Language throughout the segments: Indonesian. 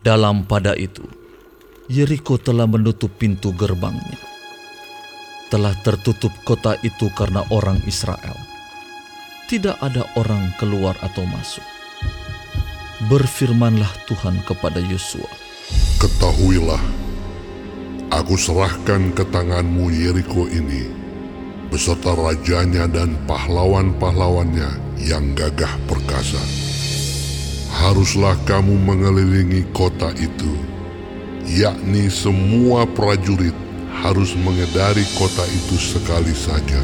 Dalam pada itu, Yeriko telah menutup pintu gerbangnya. Telah tertutup kota itu karena orang Israel. Tidak ada orang keluar atau masuk. Berfirmanlah Tuhan kepada Yosua. Ketahuilah, aku serahkan ke tanganmu Yeriko ini, beserta rajanya dan pahlawan-pahlawannya yang gagah perkasa. Haruslah kamu mengelilingi kota itu, yakni semua prajurit harus mengedari kota itu sekali saja.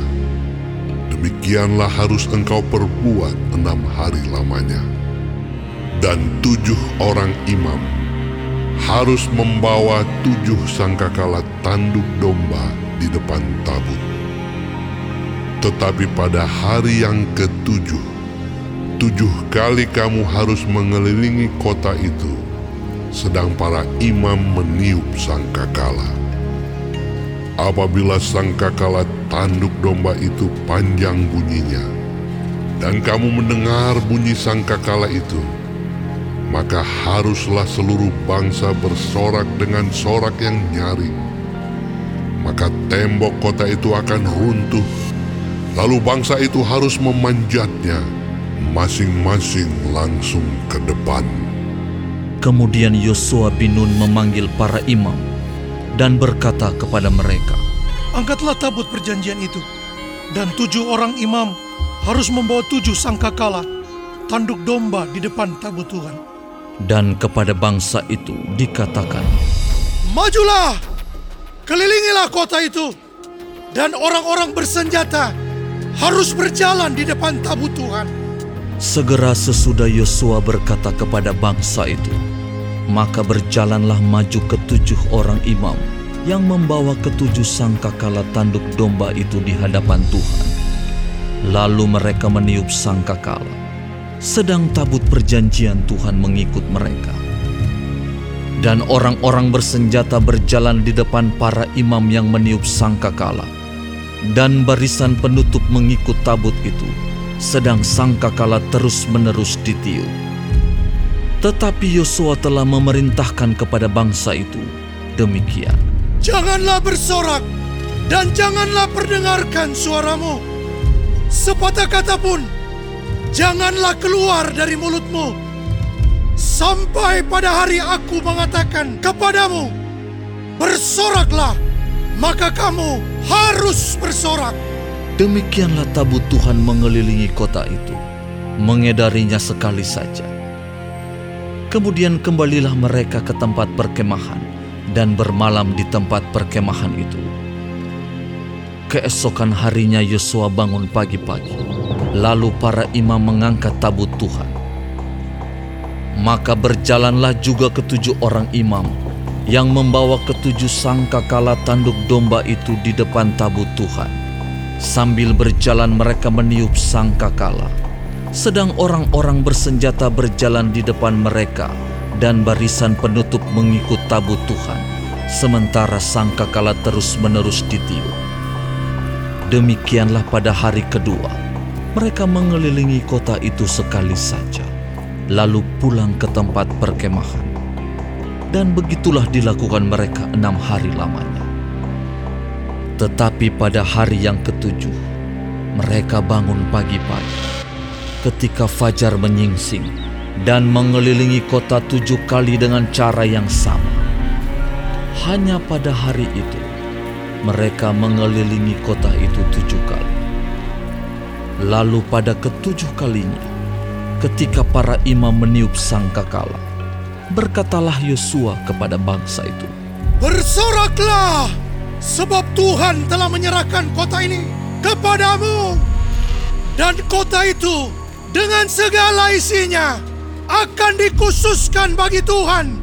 Demikianlah harus engkau perbuat enam hari lamanya. Dan tujuh orang imam harus membawa tujuh sangkakala tanduk domba di depan tabut. Tetapi pada hari yang ketujuh, tujuh kali kamu harus mengelilingi kota itu, sedang para imam meniup sangkakala. Apabila sangkakala tanduk domba itu panjang bunyinya, dan kamu mendengar bunyi sangkakala itu, maka haruslah seluruh bangsa bersorak dengan sorak yang nyaring. Maka tembok kota itu akan runtuh, lalu bangsa itu harus memanjatnya, masing-masing langsung ke depan. Kemudian Yosua bin Nun memanggil para imam dan berkata kepada mereka, Angkatlah tabut perjanjian itu, dan tujuh orang imam harus membawa tujuh sangkakala, tanduk domba di depan tabut Tuhan. Dan kepada bangsa itu dikatakan, Majulah, kelilingilah kota itu, dan orang-orang bersenjata harus berjalan di depan tabut Tuhan. Segera sesudah Yosua berkata kepada bangsa itu, maka berjalanlah maju ketujuh orang imam yang membawa ketujuh sangkakala tanduk domba itu di hadapan Tuhan. Lalu mereka meniup sangkakala, sedang tabut perjanjian Tuhan mengikut mereka. Dan orang-orang bersenjata berjalan di depan para imam yang meniup sangkakala, dan barisan penutup mengikut tabut itu, sedang sangkakala terus-menerus ditiup. Tetapi Yosua telah memerintahkan kepada bangsa itu demikian. Janganlah bersorak dan janganlah perdengarkan suaramu. Sepatah kata pun janganlah keluar dari mulutmu. Sampai pada hari aku mengatakan kepadamu, bersoraklah, maka kamu harus bersorak. Demikianlah tabut Tuhan mengelilingi kota itu, mengedarinya sekali saja. Kemudian kembalilah mereka ke tempat perkemahan dan bermalam di tempat perkemahan itu. Keesokan harinya Yosua bangun pagi-pagi, lalu para imam mengangkat tabut Tuhan. Maka berjalanlah juga ketujuh orang imam yang membawa ketujuh sangkakala tanduk domba itu di depan tabut Tuhan. Sambil berjalan mereka meniup sangkakala. Sedang orang-orang bersenjata berjalan di depan mereka dan barisan penutup mengikut tabut Tuhan. Sementara sangkakala terus-menerus ditiup. Demikianlah pada hari kedua, mereka mengelilingi kota itu sekali saja lalu pulang ke tempat perkemahan. Dan begitulah dilakukan mereka enam hari lamanya. Tetapi pada hari yang ketujuh, mereka bangun pagi-pagi ketika fajar menyingsing dan mengelilingi kota tujuh kali dengan cara yang sama. Hanya pada hari itu, mereka mengelilingi kota itu tujuh kali. Lalu pada ketujuh kalinya, ketika para imam meniup sangkakala, berkatalah Yosua kepada bangsa itu, Bersoraklah, sebab Tuhan telah menyerahkan kota ini kepadamu. Dan kota itu dengan segala isinya akan dikhususkan bagi Tuhan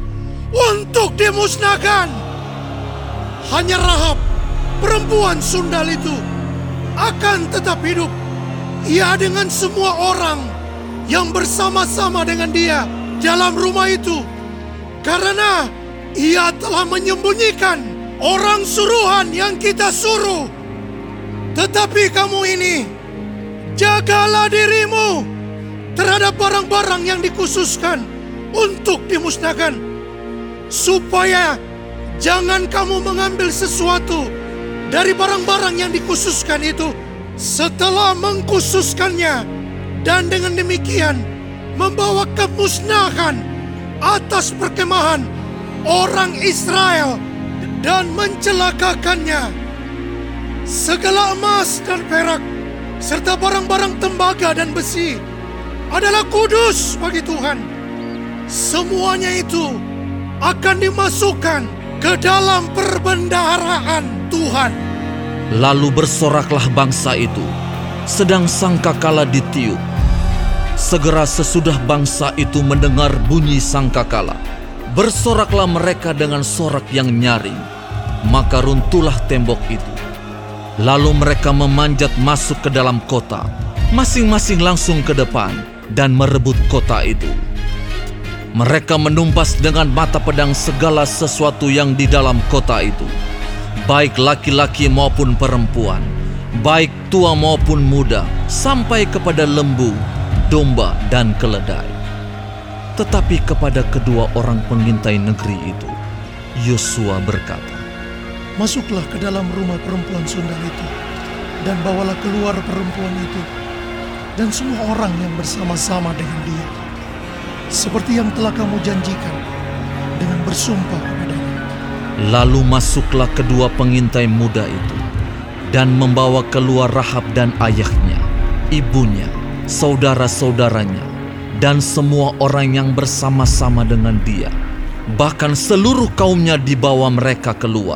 untuk dimusnahkan. Hanya Rahab, perempuan sundal itu, akan tetap hidup. Ia dengan semua orang yang bersama-sama dengan dia dalam rumah itu. Karena ia telah menyembunyikan orang suruhan yang kita suruh. Tetapi kamu ini, jagalah dirimu terhadap barang-barang yang dikhususkan untuk dimusnahkan. supaya jangan kamu mengambil sesuatu dari barang-barang yang dikhususkan itu setelah mengkhususkannya dan dengan demikian membawa kemusnahan atas perkemahan orang Israel dan mencelakakannya. Segala emas dan perak serta barang-barang tembaga dan besi adalah kudus bagi Tuhan. Semuanya itu akan dimasukkan ke dalam perbendaharaan Tuhan. Lalu bersoraklah bangsa itu, sedang sangkakala ditiup. Segera sesudah bangsa itu mendengar bunyi sangkakala, bersoraklah mereka dengan sorak yang nyaring, maka runtuhlah tembok itu. Lalu mereka memanjat masuk ke dalam kota, masing-masing langsung ke depan dan merebut kota itu. Mereka menumpas dengan mata pedang segala sesuatu yang di dalam kota itu, baik laki-laki maupun perempuan, baik tua maupun muda, sampai kepada lembu, domba, dan keledai. Tetapi kepada kedua orang pengintai negeri itu, Yosua berkata, Masuklah ke dalam rumah perempuan sundal itu, dan bawalah keluar perempuan itu, dan semua orang yang bersama-sama dengan dia, seperti yang telah kamu janjikan dengan bersumpah kepadanya. Lalu masuklah kedua pengintai muda itu, dan membawa keluar Rahab dan ayahnya, ibunya, saudara-saudaranya, dan semua orang yang bersama-sama dengan dia. Bahkan seluruh kaumnya dibawa mereka keluar